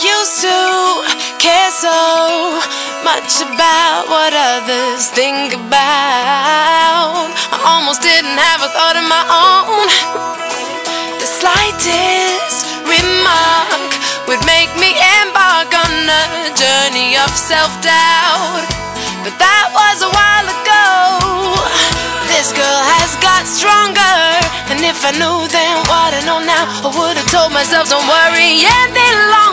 used to care so much about what others think about. I almost didn't have a thought of my own. The slightest remark would make me embark on a journey of self doubt. But that was a while ago. This girl has got stronger. And if I knew then what I know now, I would have told myself, don't worry any longer.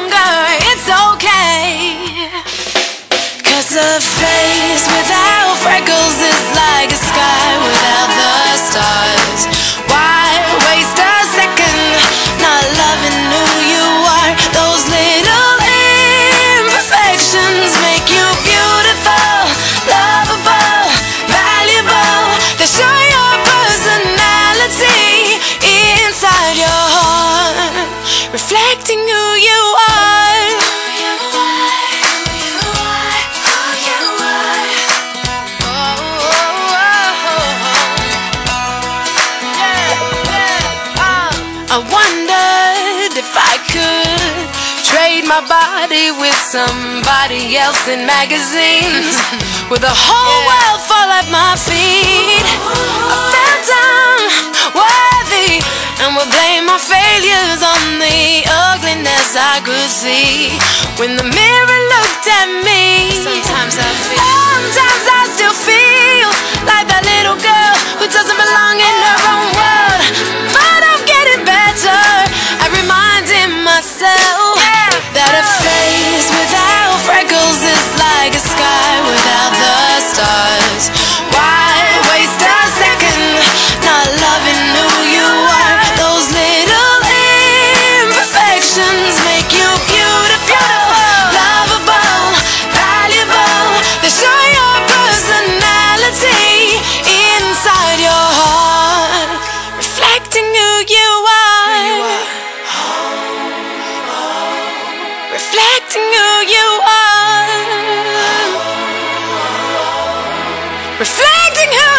Like a sky without the stars. Why waste a second not loving who you are? Those little imperfections make you beautiful, lovable, valuable. They show your personality inside your heart, reflecting who I wondered if I could trade my body with somebody else in magazines, with a whole world fall at my feet. I felt unworthy and would blame my failures on the ugliness I could see when the mirror looked at me. Sometimes I feel. Sometimes I Reflecting who you are. Reflecting who